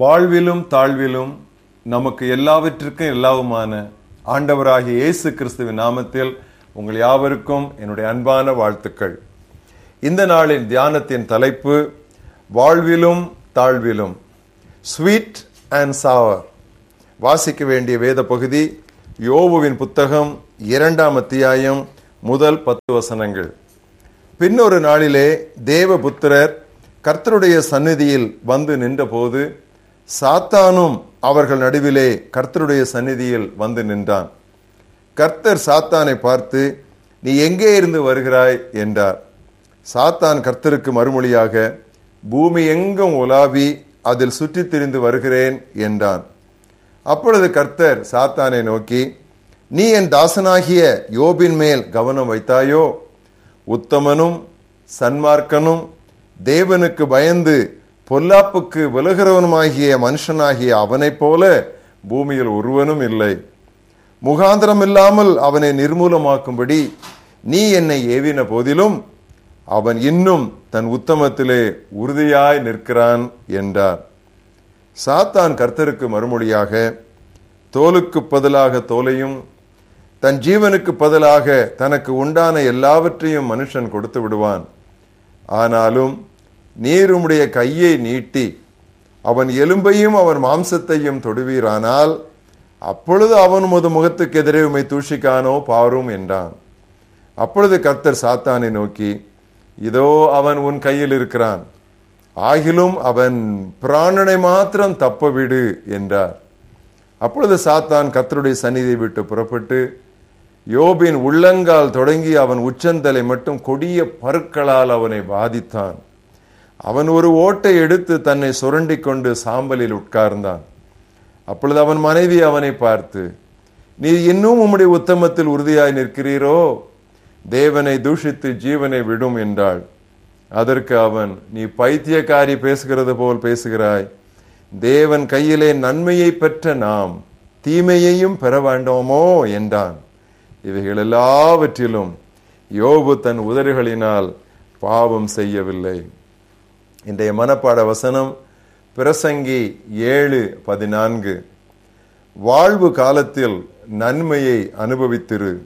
வாழ்விலும் தாழ்விலும் நமக்கு எல்லாவற்றிற்கும் எல்லாவுமான ஆண்டவராகிய இயேசு கிறிஸ்துவின் நாமத்தில் உங்கள் யாவருக்கும் என்னுடைய அன்பான வாழ்த்துக்கள். இந்த நாளின் தியானத்தின் தலைப்பு வாழ்விலும் தாழ்விலும் ஸ்வீட் அண்ட் சாவர் வாசிக்க வேண்டிய வேத பகுதி யோபுவின் புத்தகம் இரண்டாம் அத்தியாயம் முதல் பத்து வசனங்கள். பின்னொரு நாளிலே தேவபுத்திரர் கர்த்தருடைய சந்நிதியில் வந்து நின்றபோது சாத்தானும் அவர்கள் நடுவிலே கர்த்தருடைய சந்நிதியில் வந்து நின்றான். கர்த்தர் சாத்தானை பார்த்து நீ எங்கே இருந்து வருகிறாய்? என்றார். சாத்தான் கர்த்தருக்கு மறுமொழியாக பூமி எங்கும் உலாவி அதில் சுற்றித் திரிந்து வருகிறேன் என்றான். அப்பொழுது கர்த்தர் சாத்தானை நோக்கி நீ என் தாசனாகிய யோபின் மேல் கவனம் வைத்தாயோ? உத்தமனும் சன்மார்க்கனும் தேவனுக்கு பயந்து பொல்லாப்புக்கு விலகிறவனுமாகிய மனுஷனாகிய அவனைப் போல பூமியில் ஒருவனும் இல்லை. முகாந்திரம் இல்லாமல் அவனை நிர்மூலமாக்கும்படி நீ என்னை ஏவின போதிலும் அவன் இன்னும் தன் உத்தமத்திலே உறுதியாய் நிற்கிறான் என்றார். சாத்தான் கர்த்தருக்கு மறுமொழியாக தோலுக்கு பதிலாக தோலையும் தன் ஜீவனுக்கு பதிலாக தனக்கு உண்டான எல்லாவற்றையும் மனுஷன் கொடுத்து விடுவான். ஆனாலும் நீர் உம்முடைய கையை நீட்டி அவன் எலும்பையும் அவன் மாம்சத்தையும் தொடுவீரானால் அப்பொழுது அவன் உமது முகத்துக்கு எதிரே உமை தூஷிக்கானோ பாரும் என்றான். அப்பொழுது கர்த்தர் சாத்தானை நோக்கி இதோ அவன் உன் கையில் இருக்கிறான். ஆகிலும் அவன் பிராணனை மாத்திரம் தப்ப விடு என்றார். அப்பொழுது சாத்தான் கர்த்தருடைய சந்நிதியை விட்டு புறப்பட்டு யோபின் உள்ளங்கால் தொடங்கி அவன் உச்சந்தலை மட்டும் கொடிய பருக்களால் அவனை பாதித்தான் அவன் ஒரு ஓட்டை எடுத்து தன்னை சுரண்டி கொண்டு சாம்பலில் உட்கார்ந்தான். அப்பொழுது அவன் மனைவி அவனை பார்த்து நீ இன்னும் உம்முடைய உத்தமத்தில் உறுதியாய் நிற்கிறீரோ? தேவனை தூஷித்து ஜீவனை விடும் என்றாள். அதற்கு அவன் நீ பைத்தியக்காரி பேசுகிறது போல் பேசுகிறாய். தேவன் கையிலே நன்மையை பெற்ற நாம் தீமையையும் பெற வேண்டோமோ? என்றான். இவைகள் எல்லாவற்றிலும் யோபு தன் உதறுகளினால் பாவம் செய்யவில்லை. இன்றைய மனப்பாட வசனம் பிரசங்கி ஏழு பதினான்கு. வாழ்வு காலத்தில் நன்மையை அனுபவித்திரு.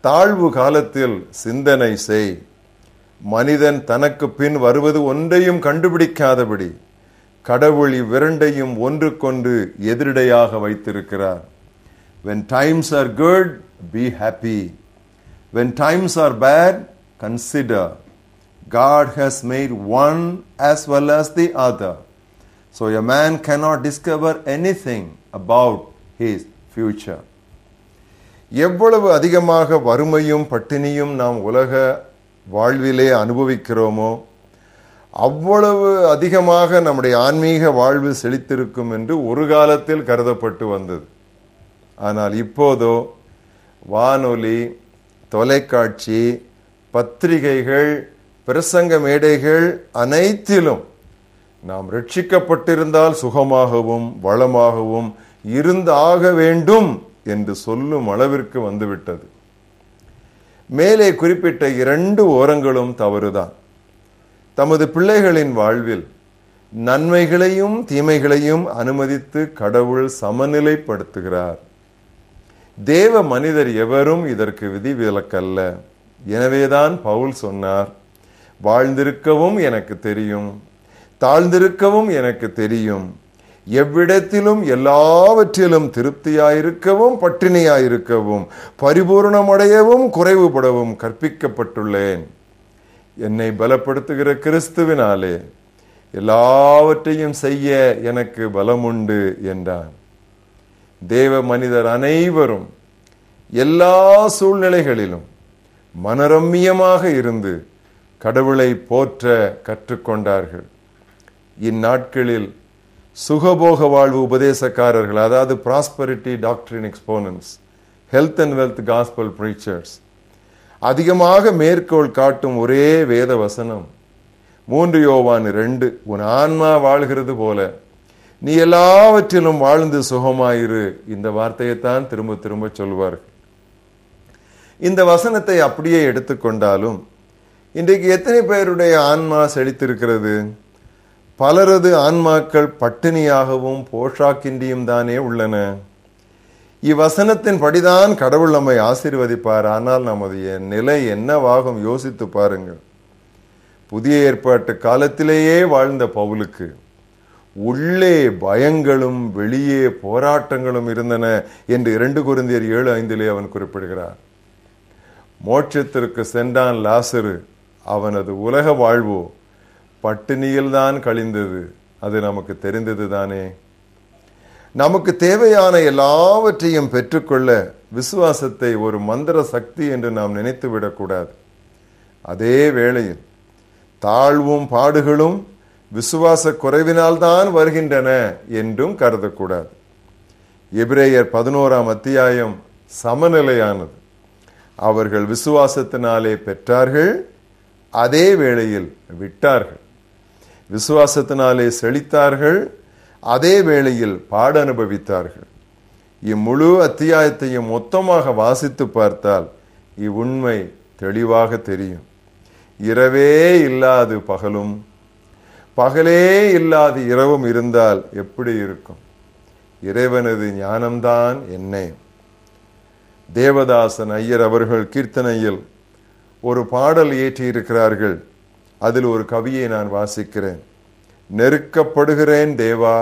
தாழ்வு காலத்தில் சிந்தனை செய். மனிதன் தனக்கு பின் வருவது ஒன்றையும் கண்டுபிடிக்காதபடி கடவுள் இவ்விரண்டையும் ஒன்றுக்கொன்று எதிரிடையாக வைத்திருக்கிறார். When times are good be happy. When times are bad consider. God has made one as well as the other. So a man cannot discover anything about his future. எவ்வளவு அதிகமாக வறுமையும் பட்டினியும் நாம் உலக வாழ்விலே அனுபவிக்கிறோமோ அவ்வளவு அதிகமாக நம்முடைய ஆன்மீக வாழ்வு செழித்திருக்கும் என்று ஒரு காலத்தில் கருதப்பட்டு வந்தது. ஆனால் இப்போதோ வானொலி தொலைக்காட்சி பத்திரிகைகள் பிரசங்க மேடைகள் அனைத்திலும் நாம் ரட்சிக்கப்பட்டிருந்தால் சுகமாகவும் வளமாகவும் இருந்தாக வேண்டும் என்று சொல்லும் அளவிற்கு வந்துவிட்டது. மேலே குறிப்பிட்ட இரண்டு ஓரங்களும் தவறுதான். தமது பிள்ளைகளின் வாழ்வில் நன்மைகளையும் தீமைகளையும் அனுமதித்து கடவுள் சமநிலைப்படுத்துகிறார். தேவ மனிதர் எவரும் இதற்கு விதிவிலக்கல்ல. எனவேதான் பவுல் சொன்னார் வாழ்ந்திருக்கவும் எனக்கு தெரியும். தாழ்ந்திருக்கவும் எனக்கு தெரியும். எவ்விடத்திலும் எல்லாவற்றிலும் திருப்தியாயிருக்கவும் பட்டினியாயிருக்கவும் பரிபூர்ணமடையவும் குறைவுபடவும் கற்பிக்கப்பட்டுள்ளேன். என்னை பலப்படுத்துகிற கிறிஸ்துவினாலே எல்லாவற்றையும் செய்ய எனக்கு பலமுண்டு என்றான். தேவ மனிதர் அனைவரும் எல்லா சூழ்நிலைகளிலும் மனரம்மியமாக இருந்து கடவுளை போற்ற கற்றுக்கொண்டார்கள். இந்நாட்களில் சுகபோக வாழ்வு உபதேசக்காரர்கள் அதாவது ப்ராஸ்பரிட்டி டாக்டரின் exponents health and wealth gospel preachers அதிகமாக மேற்கோள் காட்டும் ஒரே வேத வசனம் மூன்று யோவான் ரெண்டு உன் ஆன்மா வாழ்கிறது போல நீ எல்லாவற்றிலும் வாழ்ந்து சுகமாயிரு. இந்த வார்த்தையைத்தான் திரும்ப திரும்ப சொல்வார்கள். இந்த வசனத்தை அப்படியே எடுத்துக்கொண்டாலும் இன்றைக்கு எத்தனை பேருடைய ஆன்மா செழித்திருக்கிறது? பலரது ஆன்மாக்கள் பட்டினியாகவும் போஷாக்கின்றியும் தானே உள்ளன. இவ்வசனத்தின் படிதான் கடவுள் நம்மை ஆசீர்வதிப்பார். ஆனால் நமது நிலை என்னவாகும் யோசித்து பாருங்கள். புதிய ஏற்பாட்டு காலத்திலேயே வாழ்ந்த பவுலுக்கு உள்ளே பயங்களும் வெளியே போராட்டங்களும் இருந்தன என்று இரண்டு குருந்தியர் ஏழு ஐந்திலே அவன் குறிப்பிடுகிறார். மோட்சத்திற்கு சென்றான் லாசரு. அவனது உலக வாழ்வோ பட்டினியில்தான் கழிந்தது. அது நமக்கு தெரிந்தது தானே? நமக்கு தேவையான எல்லாவற்றையும் பெற்றுக்கொள்ள விசுவாசத்தை ஒரு மந்திர சக்தி என்று நாம் நினைத்து விடக்கூடாது. அதே வேளையில் தாழ்வும் பாடுகளும் விசுவாச குறைவினால்தான் வருகின்றன என்றும் கருதக்கூடாது. எபிரேயர் பதினோராம் அத்தியாயம் சமநிலையானது. அவர்கள் விசுவாசத்தினாலே பெற்றார்கள் அதே வேளையில் விட்டார்கள். விசுவாசத்தினாலே செழித்தார்கள். அதே வேளையில் பாட அனுபவித்தார்கள். இம்முழு அத்தியாயத்தையும் மொத்தமாக வாசித்து பார்த்தால் இவ்வுண்மை தெளிவாக தெரியும். இரவே இல்லாது பகலும் பகலே இல்லாது இரவும் இருந்தால் எப்படி இருக்கும்? இறைவனது ஞானம்தான் என்ன. தேவதாசன் ஐயர் அவர்கள் கீர்த்தனையில் ஒரு பாடல் இயற்றியிருக்கிறார்கள் அதில் ஒரு கவியை நான் வாசிக்கிறேன். நெருக்கப்படுகிறேன் தேவா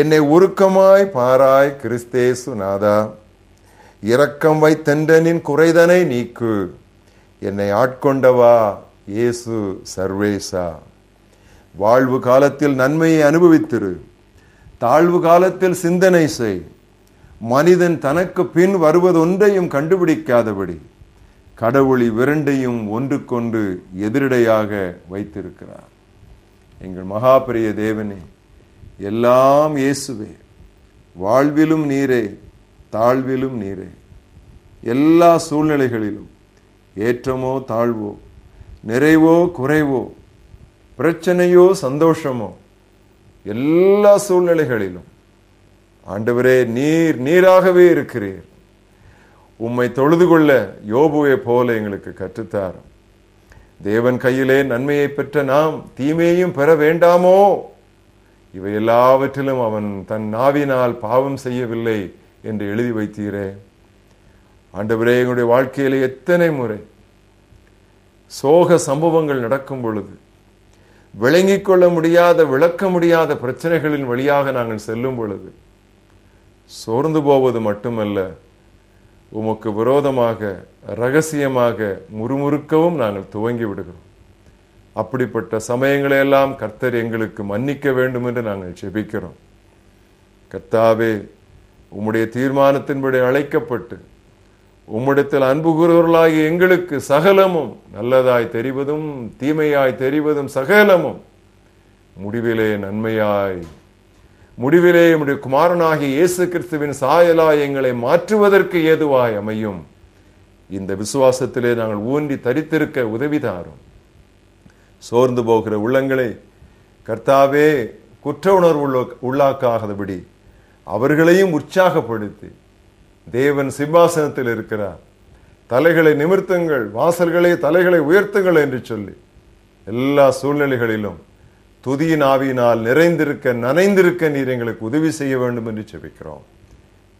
என்னை உருக்கமாய் பாராய் கிறிஸ்தேசு நாதா. இரக்கம் வைத்தென்றனின் குறைதனை நீக்கு என்னை ஆட்கொண்டவா இயேசு சர்வேசா. வாழ்வு காலத்தில் நன்மையை அனுபவித்திரு தாழ்வு காலத்தில் சிந்தனை செய். மனிதன் தனக்கு பின் வருவதொன்றையும் கண்டுபிடிக்காதபடி. கடவுளி விரண்டையும் ஒன்றுக்கொன்று எதிரடையாக வைத்திருக்கிறார். எங்கள் மகாபிரிய தேவனே எல்லாம் இயேசுவே வாழ்விலும் நீரே தாழ்விலும் நீரே எல்லா சூழ்நிலைகளிலும் ஏற்றமோ தாழ்வோ நிறைவோ குறைவோ பிரச்சனையோ சந்தோஷமோ எல்லா சூழ்நிலைகளிலும் ஆண்டவரே நீர் நீராகவே இருக்கிறீர். உம்மை தொழுது கொள்ள யோபுவை போல எங்களுக்கு கற்றுத்தார். தேவன் கையிலே நன்மையை பெற்ற நாம் தீமையையும் பெற வேண்டாமோ? இவை எல்லாவற்றிலும் அவன் தன் நாவினால் பாவம் செய்யவில்லை என்று எழுதி வைத்தீரே. ஆண்டவரே எங்களுடைய வாழ்க்கையிலே எத்தனை முறை சோக சம்பவங்கள் நடக்கும் பொழுது விளங்கிக் கொள்ள முடியாத விளக்க முடியாத பிரச்சனைகளின் வழியாக நாங்கள் செல்லும் பொழுது சோர்ந்து போவது மட்டுமல்ல உமக்கு விரோதமாக ரகசியமாக முறுமுறுக்கவும் நாங்கள் துவங்கி விடுகிறோம். அப்படிப்பட்ட சமயங்களை எல்லாம் கர்த்தர் எங்களுக்கு மன்னிக்க வேண்டும் என்று நாங்கள் செபிக்கிறோம் கர்த்தாவே உம்முடைய தீர்மானத்தின்படி அழைக்கப்பட்டு உம்மிடத்தில் அன்புகூறுவர்களாகி எங்களுக்கு சகலமும் நல்லதாய் தெரிவதும் தீமையாய் தெரிவதும் சகலமும் முடிவிலே நன்மையாய் முடிவிலே உடைய குமாரனாகிய இயேசு கிறிஸ்துவின் சாயலா எங்களை மாற்றுவதற்கு ஏதுவாய் அமையும். இந்த விசுவாசத்திலே நாங்கள் ஊன்றி தரித்திருக்க உதவிதாரும் சோர்ந்து போகிற உள்ளங்களை கர்த்தாவே குற்ற உணர்வு உள்ளாக்காதபடி அவர்களையும் உற்சாகப்படுத்தி தேவன் சிம்மாசனத்தில் இருக்கிறார். தலைகளை நிமிர்த்துங்கள் வாசல்களே தலைகளை உயர்த்துங்கள் என்று சொல்லி எல்லா சூழ்நிலைகளிலும் துதியின் ஆவியினால் நிறைந்திருக்க நனைந்திருக்க நீர் எங்களுக்கு உதவி செய்ய வேண்டும் என்று செபிக்கிறோம்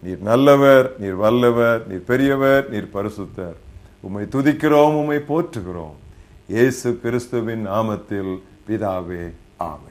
நீர் நல்லவர் நீர் வல்லவர் நீர் பெரியவர் நீர் பரிசுத்தர். உம்மை துதிக்கிறோம் உம்மை போற்றுகிறோம். இயேசு கிறிஸ்துவின் நாமத்தில் பிதாவே ஆம